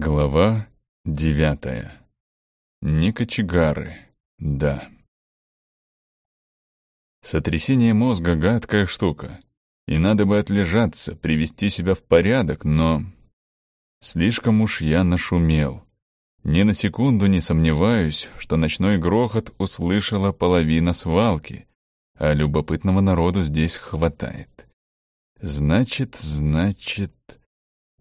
Глава девятая. Не кочегары, да. Сотрясение мозга — гадкая штука, и надо бы отлежаться, привести себя в порядок, но... Слишком уж я нашумел. Ни на секунду не сомневаюсь, что ночной грохот услышала половина свалки, а любопытного народу здесь хватает. Значит, значит...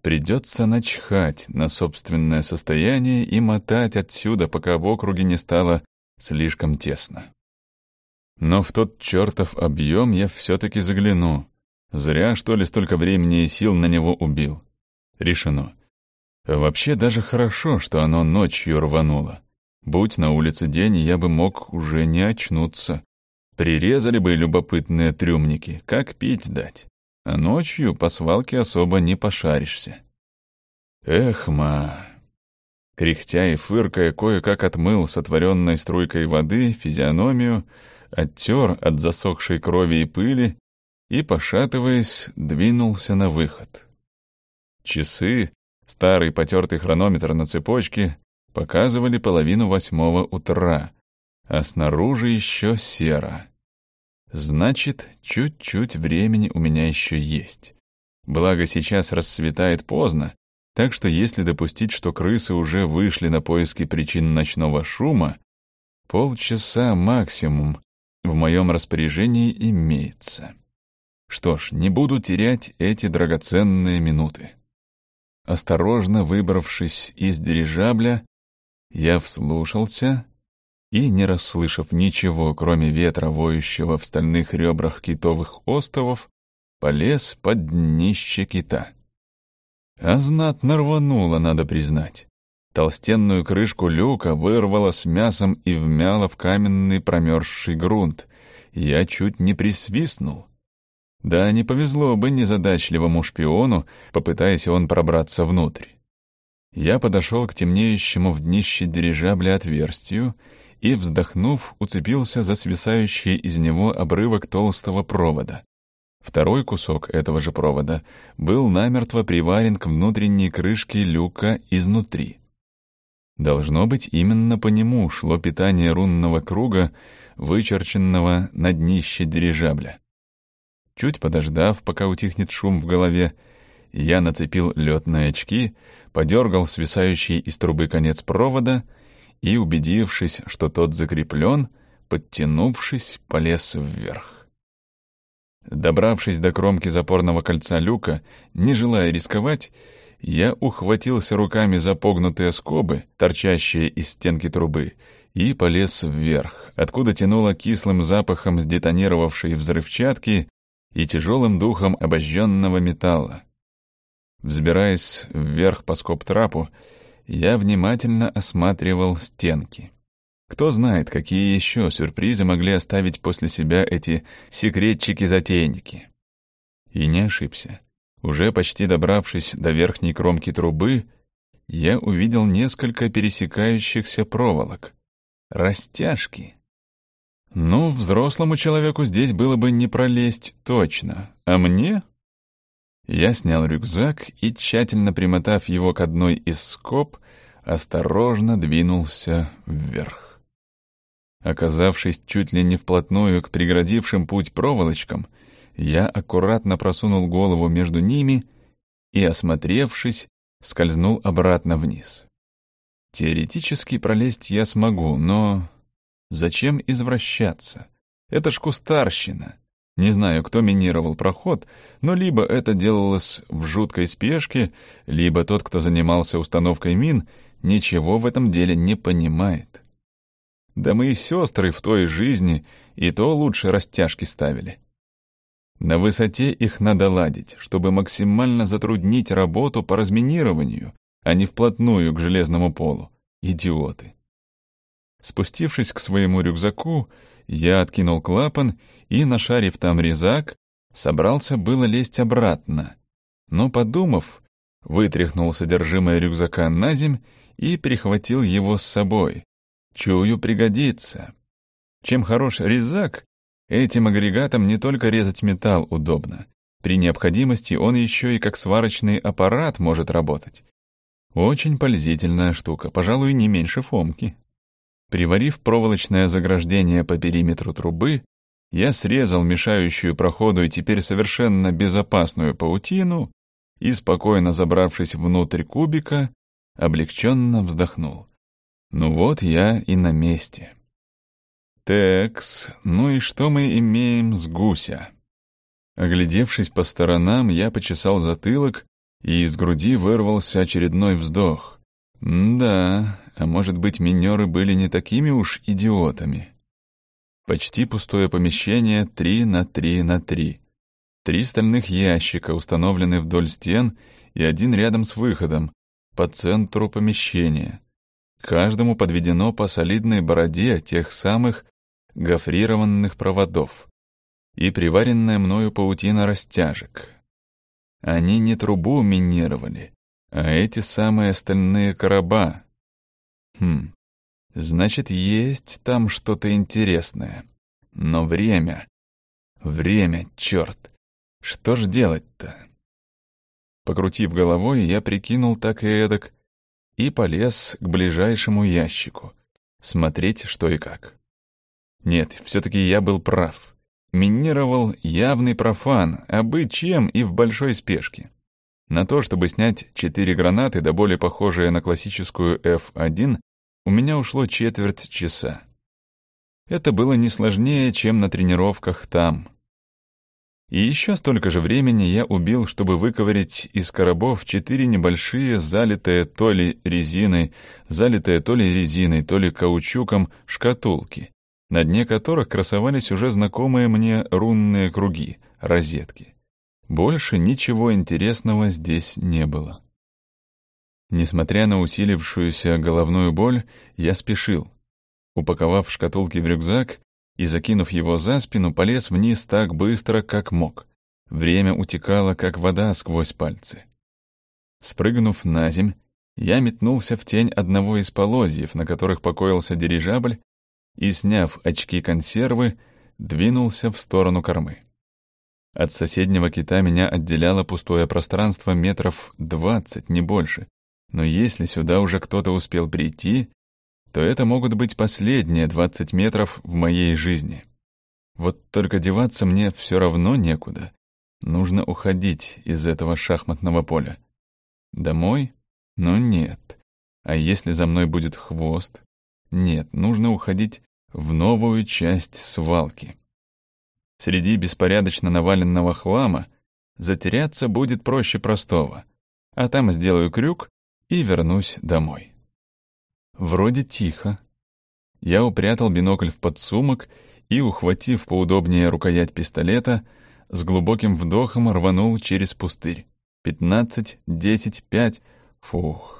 Придется начхать на собственное состояние и мотать отсюда, пока в округе не стало слишком тесно. Но в тот чертов объем я все-таки загляну. Зря, что ли, столько времени и сил на него убил. Решено. Вообще даже хорошо, что оно ночью рвануло. Будь на улице день, я бы мог уже не очнуться. Прирезали бы любопытные трюмники, как пить дать а ночью по свалке особо не пошаришься. Эх, ма! Кряхтя и фыркая, кое-как отмыл сотворенной струйкой воды физиономию, оттер от засохшей крови и пыли и, пошатываясь, двинулся на выход. Часы, старый потертый хронометр на цепочке, показывали половину восьмого утра, а снаружи еще серо. Значит, чуть-чуть времени у меня еще есть. Благо сейчас расцветает поздно, так что если допустить, что крысы уже вышли на поиски причин ночного шума, полчаса максимум в моем распоряжении имеется. Что ж, не буду терять эти драгоценные минуты. Осторожно выбравшись из дирижабля, я вслушался и, не расслышав ничего, кроме ветра, воющего в стальных ребрах китовых остовов, полез под днище кита. А знатно рвануло, надо признать. Толстенную крышку люка вырвало с мясом и вмяло в каменный промерзший грунт. Я чуть не присвистнул. Да, не повезло бы незадачливому шпиону, попытаясь он пробраться внутрь. Я подошел к темнеющему в днище дирижабля отверстию и, вздохнув, уцепился за свисающий из него обрывок толстого провода. Второй кусок этого же провода был намертво приварен к внутренней крышке люка изнутри. Должно быть, именно по нему шло питание рунного круга, вычерченного на днище дирижабля. Чуть подождав, пока утихнет шум в голове, я нацепил летные очки, подергал свисающий из трубы конец провода — и, убедившись, что тот закреплен, подтянувшись, полез вверх. Добравшись до кромки запорного кольца люка, не желая рисковать, я ухватился руками за погнутые скобы, торчащие из стенки трубы, и полез вверх, откуда тянуло кислым запахом сдетонировавшей взрывчатки и тяжелым духом обожженного металла. Взбираясь вверх по скоб-трапу, я внимательно осматривал стенки. Кто знает, какие еще сюрпризы могли оставить после себя эти секретчики-затейники. И не ошибся. Уже почти добравшись до верхней кромки трубы, я увидел несколько пересекающихся проволок. Растяжки. Ну, взрослому человеку здесь было бы не пролезть точно, а мне я снял рюкзак и, тщательно примотав его к одной из скоб, осторожно двинулся вверх. Оказавшись чуть ли не вплотную к преградившим путь проволочкам, я аккуратно просунул голову между ними и, осмотревшись, скользнул обратно вниз. Теоретически пролезть я смогу, но зачем извращаться? Это ж кустарщина. Не знаю, кто минировал проход, но либо это делалось в жуткой спешке, либо тот, кто занимался установкой мин, ничего в этом деле не понимает. Да мы и сестры в той жизни и то лучше растяжки ставили. На высоте их надо ладить, чтобы максимально затруднить работу по разминированию, а не вплотную к железному полу. Идиоты. Спустившись к своему рюкзаку, я откинул клапан и, нашарив там резак, собрался было лезть обратно. Но, подумав, вытряхнул содержимое рюкзака на земь и перехватил его с собой. Чую, пригодится. Чем хорош резак, этим агрегатом не только резать металл удобно. При необходимости он еще и как сварочный аппарат может работать. Очень пользительная штука, пожалуй, не меньше фомки. Приварив проволочное заграждение по периметру трубы, я срезал мешающую проходу и теперь совершенно безопасную паутину и, спокойно забравшись внутрь кубика, облегченно вздохнул. Ну вот я и на месте. Текс, ну и что мы имеем с гуся? Оглядевшись по сторонам, я почесал затылок, и из груди вырвался очередной вздох. Да, а может быть, минеры были не такими уж идиотами. Почти пустое помещение три на три на три. Три стальных ящика установлены вдоль стен и один рядом с выходом, по центру помещения. Каждому подведено по солидной бороде тех самых гофрированных проводов и приваренная мною паутина растяжек. Они не трубу минировали, а эти самые стальные короба. Хм, значит, есть там что-то интересное. Но время... Время, черт! Что ж делать-то? Покрутив головой, я прикинул так и эдак и полез к ближайшему ящику, смотреть, что и как. Нет, все-таки я был прав. Минировал явный профан, а бы чем и в большой спешке. На то, чтобы снять четыре гранаты, да более похожие на классическую F1, у меня ушло четверть часа. Это было не сложнее, чем на тренировках там. И еще столько же времени я убил, чтобы выковырять из коробов четыре небольшие, залитые то ли резиной, залитые то ли резиной, то ли каучуком шкатулки, на дне которых красовались уже знакомые мне рунные круги, розетки. Больше ничего интересного здесь не было. Несмотря на усилившуюся головную боль, я спешил. Упаковав шкатулки в рюкзак и закинув его за спину, полез вниз так быстро, как мог. Время утекало, как вода сквозь пальцы. Спрыгнув на земь, я метнулся в тень одного из полозьев, на которых покоился дирижабль, и, сняв очки-консервы, двинулся в сторону кормы. От соседнего кита меня отделяло пустое пространство метров двадцать, не больше. Но если сюда уже кто-то успел прийти, то это могут быть последние двадцать метров в моей жизни. Вот только деваться мне все равно некуда. Нужно уходить из этого шахматного поля. Домой? Ну нет. А если за мной будет хвост? Нет, нужно уходить в новую часть свалки. Среди беспорядочно наваленного хлама затеряться будет проще простого, а там сделаю крюк и вернусь домой. Вроде тихо. Я упрятал бинокль в подсумок и, ухватив поудобнее рукоять пистолета, с глубоким вдохом рванул через пустырь. Пятнадцать, десять, пять. Фух.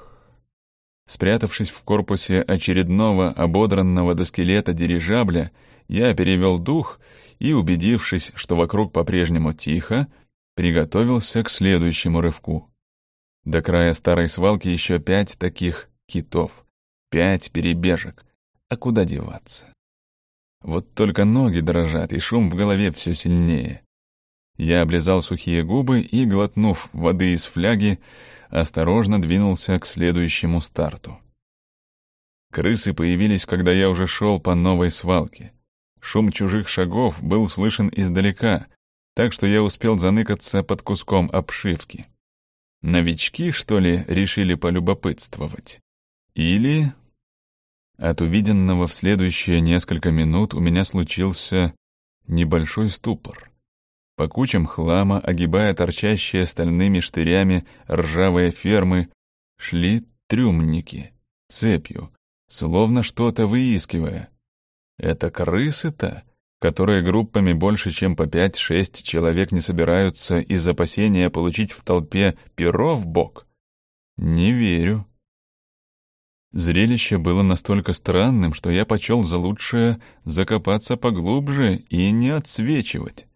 Спрятавшись в корпусе очередного ободранного до скелета дирижабля, я перевел дух и, убедившись, что вокруг по-прежнему тихо, приготовился к следующему рывку. До края старой свалки еще пять таких китов, пять перебежек. А куда деваться? Вот только ноги дрожат, и шум в голове все сильнее. Я облизал сухие губы и, глотнув воды из фляги, осторожно двинулся к следующему старту. Крысы появились, когда я уже шел по новой свалке. Шум чужих шагов был слышен издалека, так что я успел заныкаться под куском обшивки. Новички, что ли, решили полюбопытствовать? Или... От увиденного в следующие несколько минут у меня случился небольшой ступор. По кучам хлама, огибая торчащие стальными штырями ржавые фермы, шли трюмники, цепью, словно что-то выискивая. Это крысы-то, которые группами больше, чем по пять-шесть человек не собираются из опасения получить в толпе перо в бок? Не верю. Зрелище было настолько странным, что я почел за лучшее закопаться поглубже и не отсвечивать.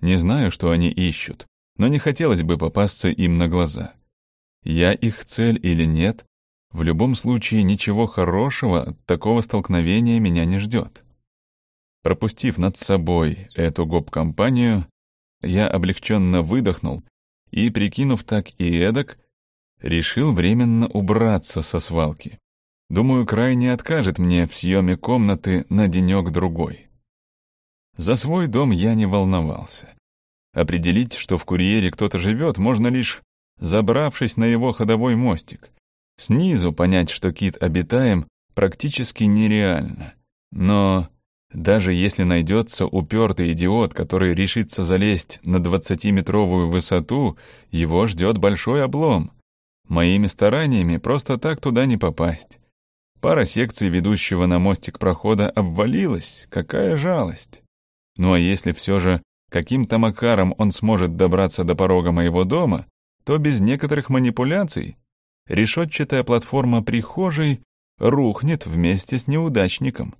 Не знаю, что они ищут, но не хотелось бы попасться им на глаза. Я их цель или нет, в любом случае ничего хорошего от такого столкновения меня не ждет. Пропустив над собой эту гоп-компанию, я облегченно выдохнул и, прикинув так и эдак, решил временно убраться со свалки. Думаю, край не откажет мне в съеме комнаты на денек-другой. За свой дом я не волновался. Определить, что в курьере кто-то живет, можно лишь забравшись на его ходовой мостик. Снизу понять, что кит обитаем, практически нереально. Но даже если найдется упертый идиот, который решится залезть на двадцатиметровую высоту, его ждет большой облом. Моими стараниями просто так туда не попасть. Пара секций ведущего на мостик прохода обвалилась, какая жалость. Ну а если все же каким-то макаром он сможет добраться до порога моего дома, то без некоторых манипуляций решетчатая платформа прихожей рухнет вместе с неудачником.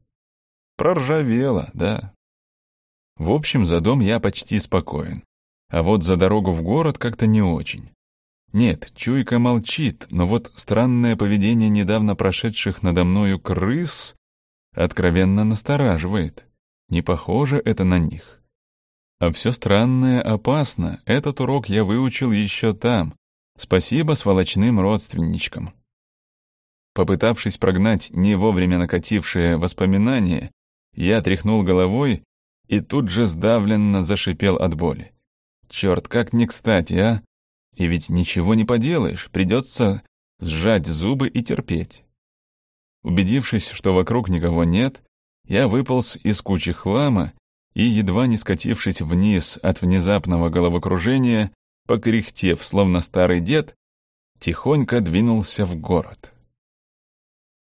Проржавела, да. В общем, за дом я почти спокоен. А вот за дорогу в город как-то не очень. Нет, чуйка молчит, но вот странное поведение недавно прошедших надо мною крыс откровенно настораживает. Не похоже это на них. А все странное опасно. Этот урок я выучил еще там. Спасибо сволочным родственничкам. Попытавшись прогнать не вовремя накатившие воспоминания, я тряхнул головой и тут же сдавленно зашипел от боли. Черт, как не кстати, а? И ведь ничего не поделаешь, придется сжать зубы и терпеть. Убедившись, что вокруг никого нет, я выполз из кучи хлама и, едва не скатившись вниз от внезапного головокружения, покряхтев, словно старый дед, тихонько двинулся в город.